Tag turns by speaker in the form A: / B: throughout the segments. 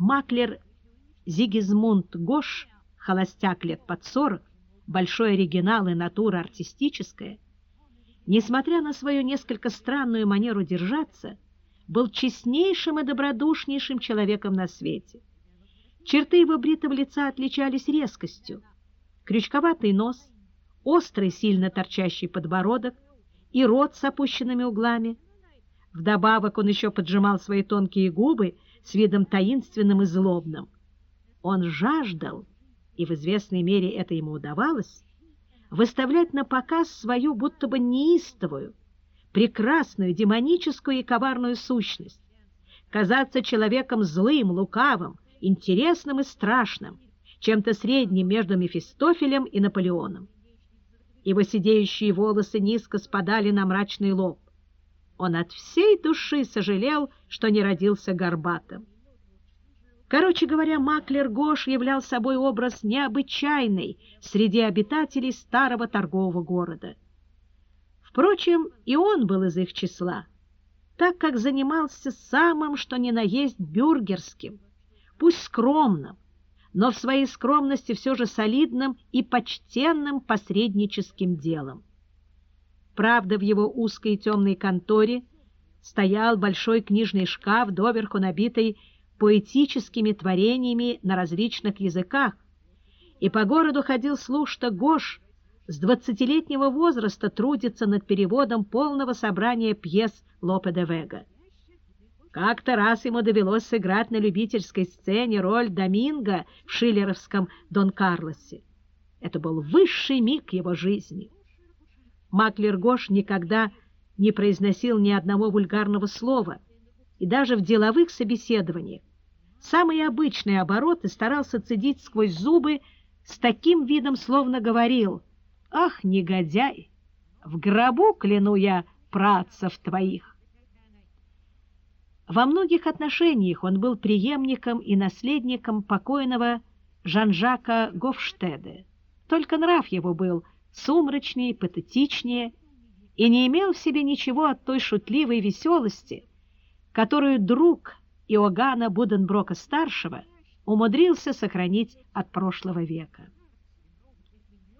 A: Маклер Зигизмунд Гош, холостяк лет под сорок, большой оригинал и натура артистическая, несмотря на свою несколько странную манеру держаться, был честнейшим и добродушнейшим человеком на свете. Черты его бритого лица отличались резкостью. Крючковатый нос, острый, сильно торчащий подбородок и рот с опущенными углами. Вдобавок он еще поджимал свои тонкие губы с видом таинственным и злобным. Он жаждал, и в известной мере это ему удавалось, выставлять на показ свою будто бы неистовую, прекрасную, демоническую и коварную сущность, казаться человеком злым, лукавым, интересным и страшным, чем-то средним между Мефистофелем и Наполеоном. Его сидеющие волосы низко спадали на мрачный лоб. Он от всей души сожалел, что не родился горбатым. Короче говоря, Маклер Гош являл собой образ необычайный среди обитателей старого торгового города. Впрочем, и он был из их числа, так как занимался самым, что ни на есть, бюргерским, пусть скромным, но в своей скромности все же солидным и почтенным посредническим делом. Правда, в его узкой темной конторе стоял большой книжный шкаф, доверху набитый поэтическими творениями на различных языках, и по городу ходил слух, что Гош с двадцатилетнего возраста трудится над переводом полного собрания пьес Лопе де Вега. Как-то раз ему довелось сыграть на любительской сцене роль Доминго в шиллеровском «Дон Карлосе». Это был высший миг его жизни. Маклер Гош никогда не произносил ни одного вульгарного слова, и даже в деловых собеседованиях самые обычные обороты старался цедить сквозь зубы с таким видом, словно говорил «Ах, негодяй! В гробу кляну я працев твоих!» Во многих отношениях он был преемником и наследником покойного Жан-Жака Гофштеде. Только нрав его был сумрачнее, патетичнее и не имел в себе ничего от той шутливой веселости, которую друг Иоганна Буденброка-старшего умудрился сохранить от прошлого века.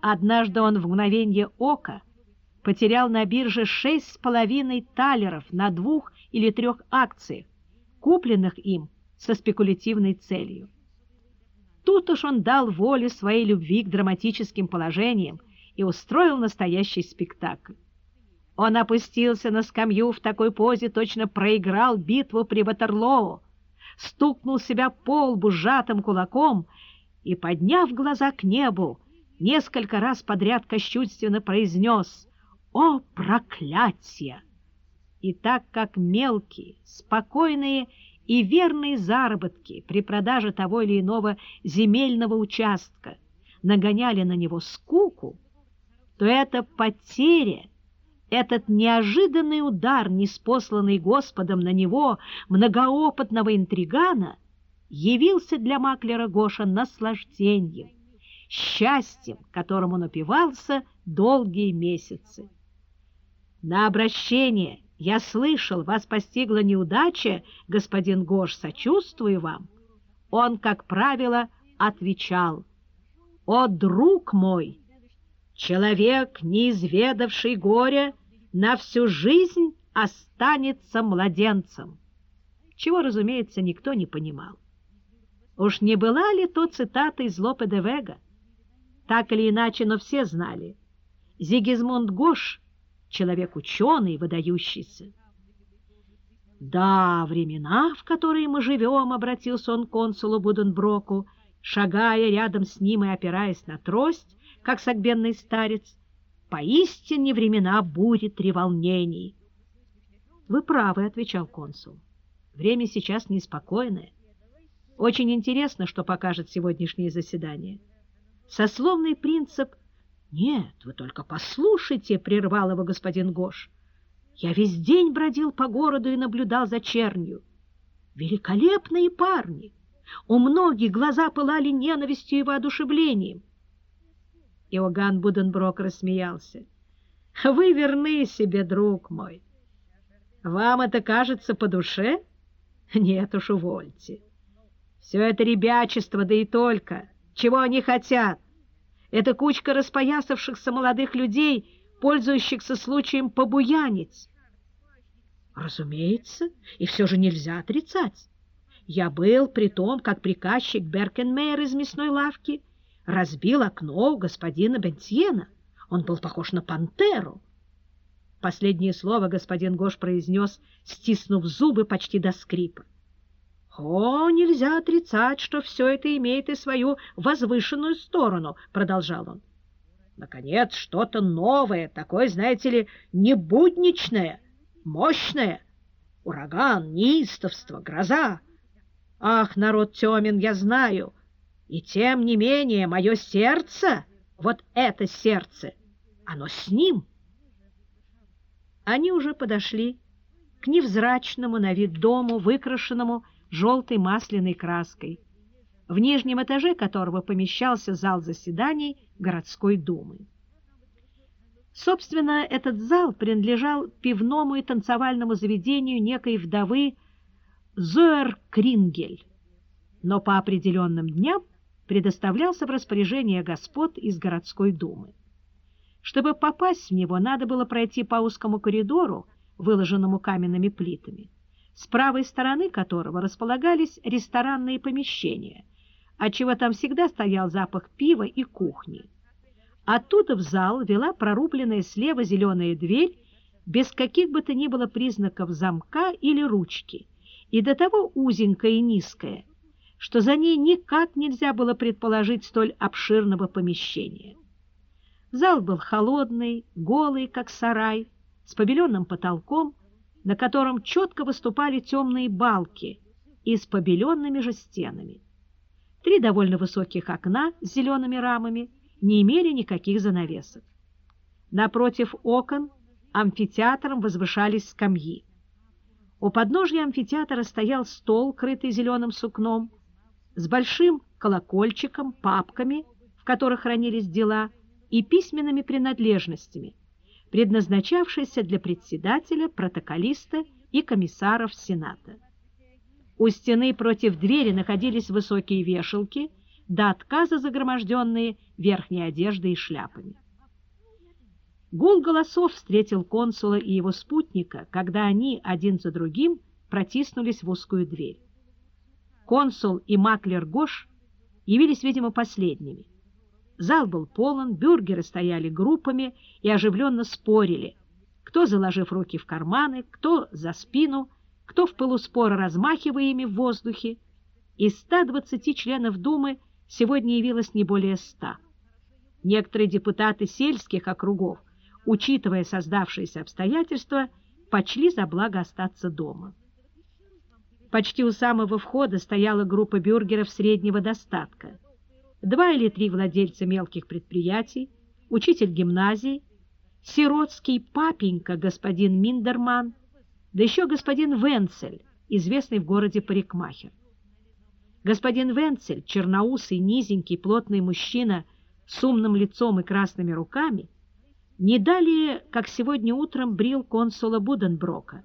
A: Однажды он в мгновение ока потерял на бирже шесть с половиной талеров на двух или трех акциях, купленных им со спекулятивной целью. Тут уж он дал волю своей любви к драматическим положениям и устроил настоящий спектакль. Он опустился на скамью в такой позе, точно проиграл битву при Ватерлоу, стукнул себя по лбу сжатым кулаком и, подняв глаза к небу, несколько раз подряд кощунственно произнес «О, проклятие!» И так как мелкие, спокойные и верные заработки при продаже того или иного земельного участка нагоняли на него скуку, то эта потеря этот неожиданный удар, неспосланный Господом на него, многоопытного интригана, явился для маклера Гоша наслаждением, счастьем, которым он упивался долгие месяцы. На обращение «Я слышал, вас постигла неудача, господин Гош, сочувствую вам», он, как правило, отвечал «О, друг мой!» Человек, не изведавший горя, на всю жизнь останется младенцем. Чего, разумеется, никто не понимал. Уж не была ли то цитата из Лопе де Вега? Так или иначе, но все знали. Зигизмунд Гош — человек ученый, выдающийся. «Да, времена, в которые мы живем», — обратился он к консулу Буденброку, шагая рядом с ним и опираясь на трость, как согбенный старец, поистине времена бури треволнений. — Вы правы, — отвечал консул. — Время сейчас неспокойное. Очень интересно, что покажет сегодняшнее заседание. Сословный принцип... — Нет, вы только послушайте, — прервал его господин Гош. Я весь день бродил по городу и наблюдал за чернью. Великолепные парни! У многих глаза пылали ненавистью и воодушевлением. Иоганн Буденброк рассмеялся. — Вы верны себе, друг мой. Вам это кажется по душе? Нет уж, увольте. Все это ребячество, да и только. Чего они хотят? Это кучка распоясавшихся молодых людей, пользующихся случаем побуянить. Разумеется, и все же нельзя отрицать. Я был при том, как приказчик Беркенмейер из мясной лавки разбил окно у господина Бентьена. Он был похож на пантеру. Последнее слово господин Гош произнес, стиснув зубы почти до скрипа. «О, нельзя отрицать, что все это имеет и свою возвышенную сторону», — продолжал он. «Наконец, что-то новое, такое, знаете ли, небудничное, мощное. Ураган, неистовство, гроза. Ах, народ Темин, я знаю. И тем не менее мое сердце, вот это сердце, оно с ним». Они уже подошли к невзрачному на вид дому, выкрашенному желтой масляной краской, в нижнем этаже которого помещался зал заседаний городской думы. Собственно, этот зал принадлежал пивному и танцевальному заведению некой вдовы Зоэр Крингель, но по определенным дням предоставлялся в распоряжение господ из городской думы. Чтобы попасть в него, надо было пройти по узкому коридору, выложенному каменными плитами, с правой стороны которого располагались ресторанные помещения, отчего там всегда стоял запах пива и кухни. Оттуда в зал вела прорубленная слева зеленая дверь без каких бы то ни было признаков замка или ручки, и до того узенькая и низкая, что за ней никак нельзя было предположить столь обширного помещения. Зал был холодный, голый, как сарай, с побеленным потолком, на котором четко выступали темные балки и с побеленными же стенами. Три довольно высоких окна с зелеными рамами не имели никаких занавесок. Напротив окон амфитеатром возвышались скамьи. У подножья амфитеатра стоял стол, крытый зеленым сукном, с большим колокольчиком, папками, в которых хранились дела, и письменными принадлежностями, предназначавшиеся для председателя, протоколиста и комиссаров Сената. У стены против двери находились высокие вешалки, до отказа загроможденные верхней одеждой и шляпами. Гул голосов встретил консула и его спутника, когда они один за другим протиснулись в узкую дверь. Консул и маклер Гош явились, видимо, последними. Зал был полон, бюргеры стояли группами и оживленно спорили, кто заложив руки в карманы, кто за спину, кто в пылу спора размахивая ими в воздухе. Из 120 членов Думы сегодня явилось не более 100. Некоторые депутаты сельских округов, учитывая создавшиеся обстоятельства, почли за благо остаться дома. Почти у самого входа стояла группа бюргеров среднего достатка – два или три владельца мелких предприятий, учитель гимназии, сиротский папенька господин Миндерман, да еще господин Венцель, известный в городе парикмахер. Господин Венцель, черноусый, низенький, плотный мужчина с умным лицом и красными руками, не далее, как сегодня утром брил консула Буденброка,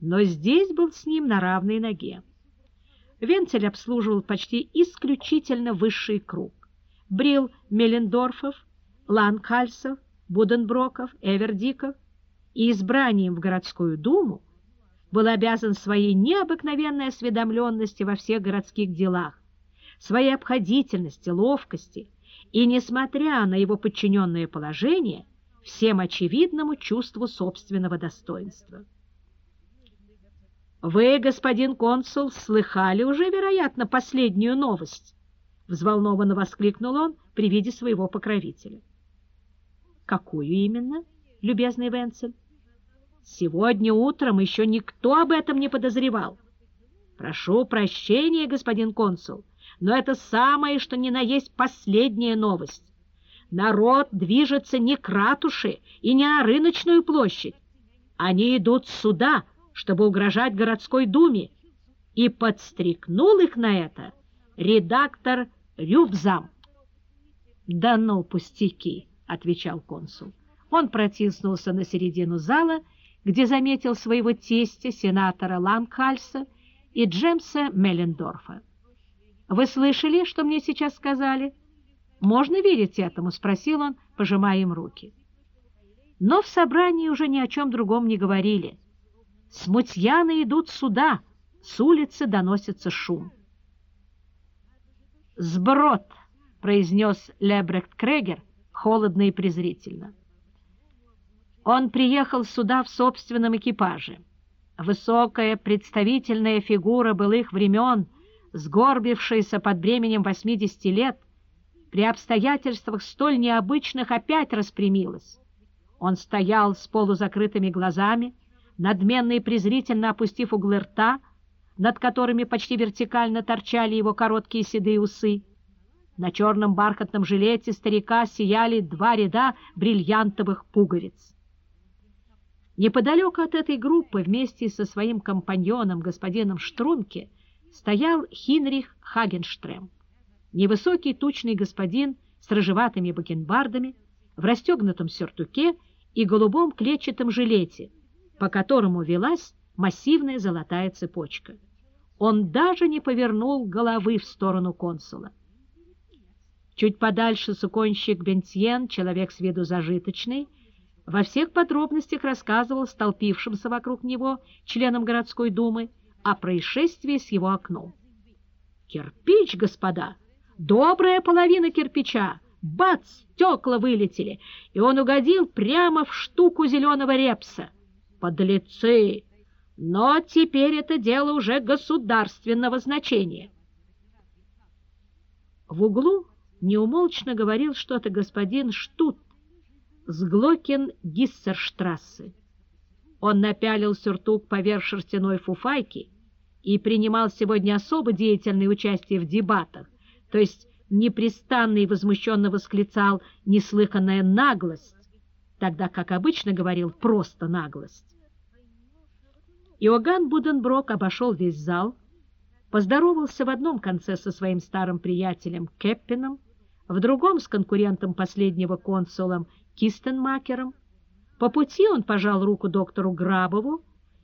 A: но здесь был с ним на равной ноге. Венцель обслуживал почти исключительно высший круг. Брил Меллендорфов, Ланкальсов, Буденброков, Эвердиков и избранием в городскую думу был обязан своей необыкновенной осведомленности во всех городских делах, своей обходительности, ловкости и, несмотря на его подчиненное положение, всем очевидному чувству собственного достоинства. «Вы, господин консул, слыхали уже, вероятно, последнюю новость?» — взволнованно воскликнул он при виде своего покровителя. «Какую именно, любезный Венцель?» «Сегодня утром еще никто об этом не подозревал. Прошу прощения, господин консул, но это самое, что ни на есть последняя новость. Народ движется не к ратуше и не на рыночную площадь. Они идут сюда» чтобы угрожать городской думе, и подстрекнул их на это редактор Рюбзам. «Да ну, пустяки!» — отвечал консул. Он протиснулся на середину зала, где заметил своего тестя, сенатора Ланкальса и Джемса Меллендорфа. Вы слышали, что мне сейчас сказали? Можно верить этому? Спросил он, пожимая им руки. Но в собрании уже ни о чем другом не говорили. Смутьяны идут сюда, с улицы доносится шум. «Сброд!» — произнес Лебрехт Крегер холодно и презрительно. Он приехал сюда в собственном экипаже. Высокая представительная фигура былых времен, сгорбившаяся под бременем 80 лет, при обстоятельствах столь необычных опять распрямилась. Он стоял с полузакрытыми глазами, надменно и презрительно опустив углы рта, над которыми почти вертикально торчали его короткие седые усы. На черном бархатном жилете старика сияли два ряда бриллиантовых пуговиц. Неподалеку от этой группы вместе со своим компаньоном, господином Штрунке, стоял Хинрих Хагенштрем, невысокий тучный господин с рыжеватыми бакенбардами, в расстегнутом сюртуке и голубом клетчатом жилете, по которому велась массивная золотая цепочка. Он даже не повернул головы в сторону консула. Чуть подальше суконщик Бентьен, человек с виду зажиточный, во всех подробностях рассказывал столпившимся вокруг него членам городской думы о происшествии с его окном. «Кирпич, господа! Добрая половина кирпича! Бац! Стекла вылетели, и он угодил прямо в штуку зеленого репса. Подлецы! Но теперь это дело уже государственного значения». В углу неумолчно говорил что-то господин Штут, с Глокен-Гиссерштрассе. Он напялил сюртук поверх шерстяной фуфайки и принимал сегодня особо деятельное участие в дебатах, то есть непрестанно и возмущенно восклицал неслыханная наглость, тогда как обычно говорил просто наглость. Иоганн Буденброк обошел весь зал, поздоровался в одном конце со своим старым приятелем Кеппином, в другом с конкурентом последнего консулом Кистенмакером. По пути он пожал руку доктору Грабову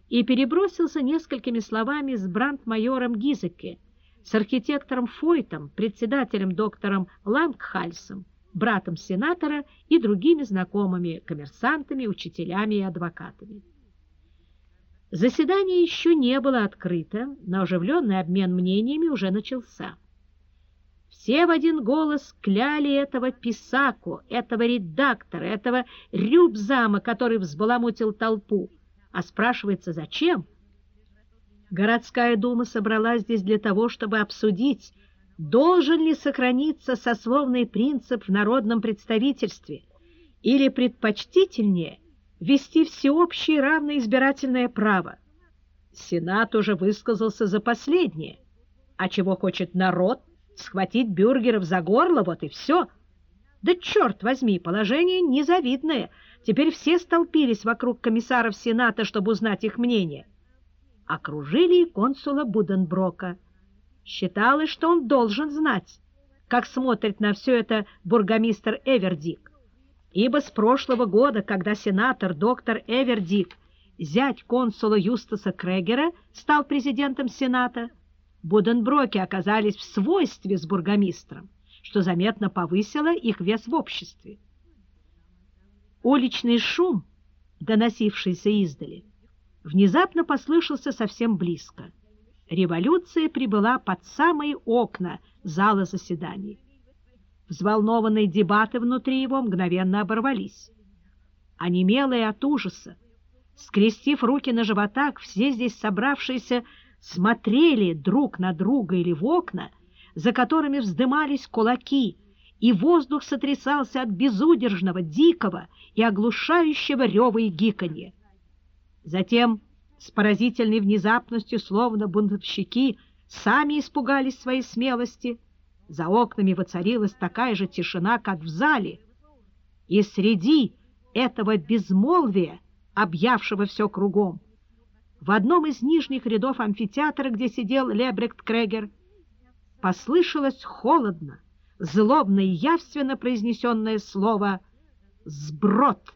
A: и перебросился несколькими словами с брандмайором Гизеке, с архитектором Фойтом, председателем доктором Лангхальсом, братом сенатора и другими знакомыми коммерсантами, учителями и адвокатами. Заседание еще не было открыто, но оживленный обмен мнениями уже начался. Все в один голос кляли этого писаку, этого редактора, этого рюбзама, который взбаламутил толпу. А спрашивается, зачем? Городская дума собралась здесь для того, чтобы обсудить, должен ли сохраниться сословный принцип в народном представительстве или предпочтительнее ввести всеобщее равное избирательное право. Сенат уже высказался за последнее. А чего хочет народ, схватить бюргеров за горло, вот и все. Да черт возьми, положение незавидное. Теперь все столпились вокруг комиссаров Сената, чтобы узнать их мнение. Окружили и консула Буденброка. Считалось, что он должен знать, как смотрит на все это бургомистр Эвердик. Ибо с прошлого года, когда сенатор доктор Эвердик, зять консула Юстаса Крегера, стал президентом Сената, Буденброки оказались в свойстве с бургомистром, что заметно повысило их вес в обществе. Уличный шум, доносившийся издали, внезапно послышался совсем близко. Революция прибыла под самые окна зала заседаний. Взволнованные дебаты внутри его мгновенно оборвались. Онемелые от ужаса, скрестив руки на животах, все здесь собравшиеся смотрели друг на друга или в окна, за которыми вздымались кулаки, и воздух сотрясался от безудержного, дикого и оглушающего рева и гиканья. Затем с поразительной внезапностью, словно бунтовщики, сами испугались своей смелости. За окнами воцарилась такая же тишина, как в зале. И среди этого безмолвия, объявшего все кругом, в одном из нижних рядов амфитеатра, где сидел Лебрект Крегер, послышалось холодно, злобно и явственно произнесенное слово «сброд».